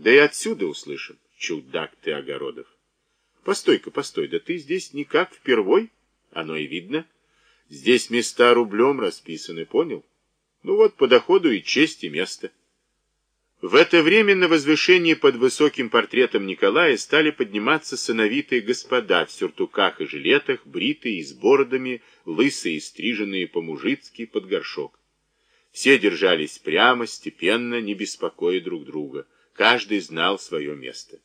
Да и отсюда услышим. Чудак ты, Огородов. Постой-ка, постой, да ты здесь никак впервой? Оно и видно. Здесь места рублем расписаны, понял? Ну вот, по доходу и честь, и место. В это время на возвышении под высоким портретом Николая стали подниматься сыновитые господа в сюртуках и жилетах, бритые и с бородами, лысые и стриженные по-мужицки под горшок. Все держались прямо, степенно, не беспокоя друг друга. Каждый знал свое место.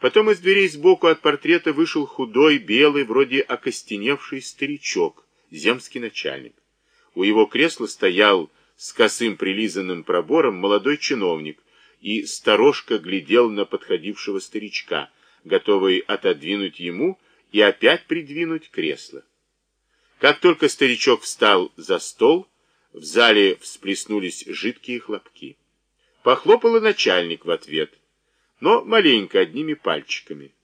Потом из дверей сбоку от портрета вышел худой, белый, вроде окостеневший старичок, земский начальник. У его кресла стоял с косым прилизанным пробором молодой чиновник и сторожко глядел на подходившего старичка, готовый отодвинуть ему и опять придвинуть кресло. Как только старичок встал за стол, в зале всплеснулись жидкие хлопки. Похлопал и начальник в ответ, но маленько, одними пальчиками.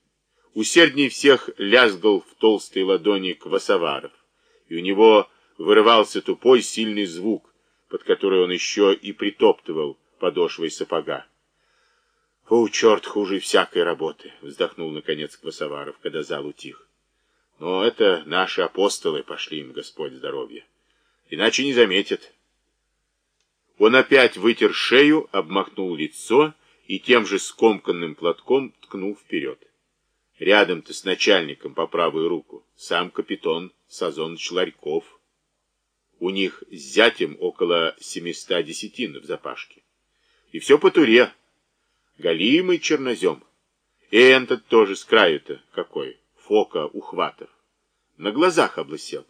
Усерднее всех лязгал в толстой ладони Квасоваров, и у него вырывался тупой сильный звук, под который он еще и притоптывал подошвой сапога. «Фу, черт, хуже всякой работы!» — вздохнул, наконец, Квасоваров, когда зал утих. «Но это наши апостолы, пошли им, Господь, здоровья. Иначе не заметят». Он опять вытер шею, обмахнул лицо и тем же скомканным платком ткнул вперед. Рядом-то с начальником по правую руку сам капитан Сазоныч Ларьков. У них с зятем около семиста десятин в запашке. И все по туре. Галимый чернозем. И этот тоже с краю-то какой, Фока Ухватов. На глазах облысел.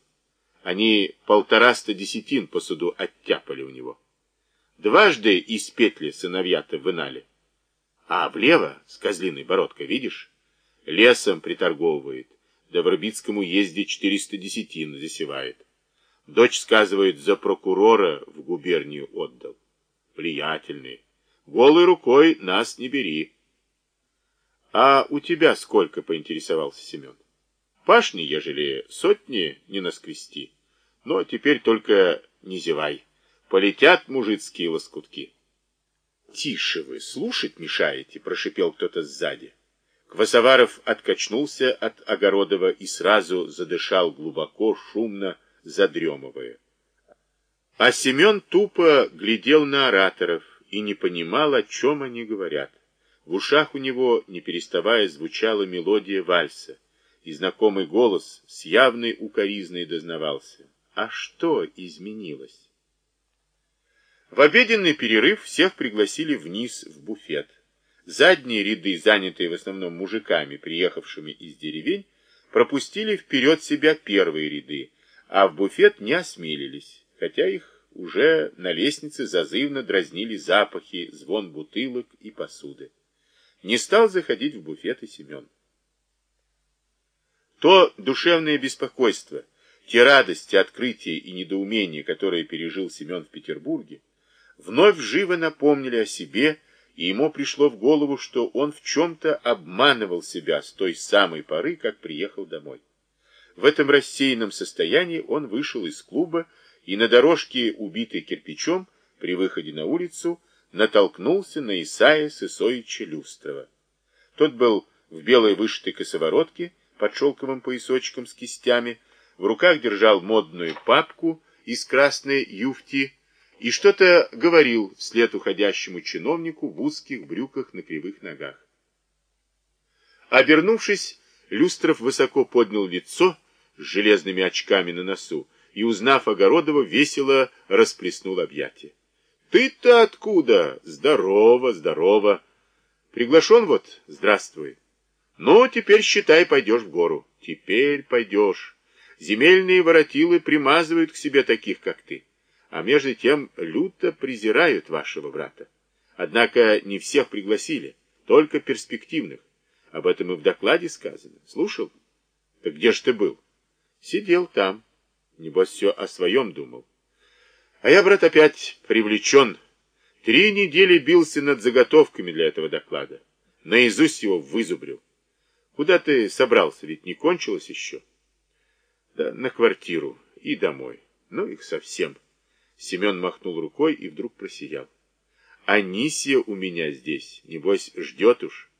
Они полтораста десятин по суду оттяпали у него. Дважды из петли сыновья-то вынали. А влево, с козлиной бородкой, видишь, лесом приторговывает, да в Рыбицком уезде четыреста десятин засевает. Дочь, сказывает, за прокурора в губернию отдал. Влиятельный. Голой рукой нас не бери. А у тебя сколько, поинтересовался Семен? Пашни, ежели сотни не наскрести. Но теперь только не зевай. Полетят мужицкие лоскутки. Тише вы, слушать мешаете, прошипел кто-то сзади. Квасоваров откачнулся от Огородова и сразу задышал глубоко, шумно, задремывая. А Семен тупо глядел на ораторов и не понимал, о чем они говорят. В ушах у него, не переставая, звучала мелодия вальса, и знакомый голос с явной укоризной дознавался. А что изменилось? В обеденный перерыв всех пригласили вниз в буфет. Задние ряды, занятые в основном мужиками, приехавшими из деревень, пропустили вперед себя первые ряды, а в буфет не осмелились, хотя их уже на лестнице зазывно дразнили запахи, звон бутылок и посуды. Не стал заходить в буфет и Семен. То душевное беспокойство, те радости, открытия и недоумения, которые пережил Семен в Петербурге, вновь живо напомнили о себе, и ему пришло в голову, что он в чем-то обманывал себя с той самой поры, как приехал домой. В этом рассеянном состоянии он вышел из клуба и на дорожке, убитой кирпичом, при выходе на улицу, натолкнулся на Исаия Сысоича Люстрова. Тот был в белой вышитой косоворотке под шелковым поясочком с кистями, в руках держал модную папку из красной юфти и что-то говорил вслед уходящему чиновнику в узких брюках на кривых ногах. Обернувшись, Люстров высоко поднял лицо с железными очками на носу и, узнав Огородова, весело расплеснул объятия. «Ты-то откуда? Здорово, здорово! Приглашен вот? Здравствуй! Ну, теперь, считай, пойдешь в гору. Теперь пойдешь. Земельные воротилы примазывают к себе таких, как ты, а между тем люто презирают вашего брата. Однако не всех пригласили, только перспективных. Об этом и в докладе сказано. Слушал? Так где ж ты был? Сидел там. Небось, все о своем думал. А я, брат, опять привлечен. Три недели бился над заготовками для этого доклада. Наизусть его вызубрил. Куда ты собрался? Ведь не кончилось еще. Да на квартиру и домой. Ну их совсем. Семен махнул рукой и вдруг просиял. Анисия у меня здесь, небось, ждет уж.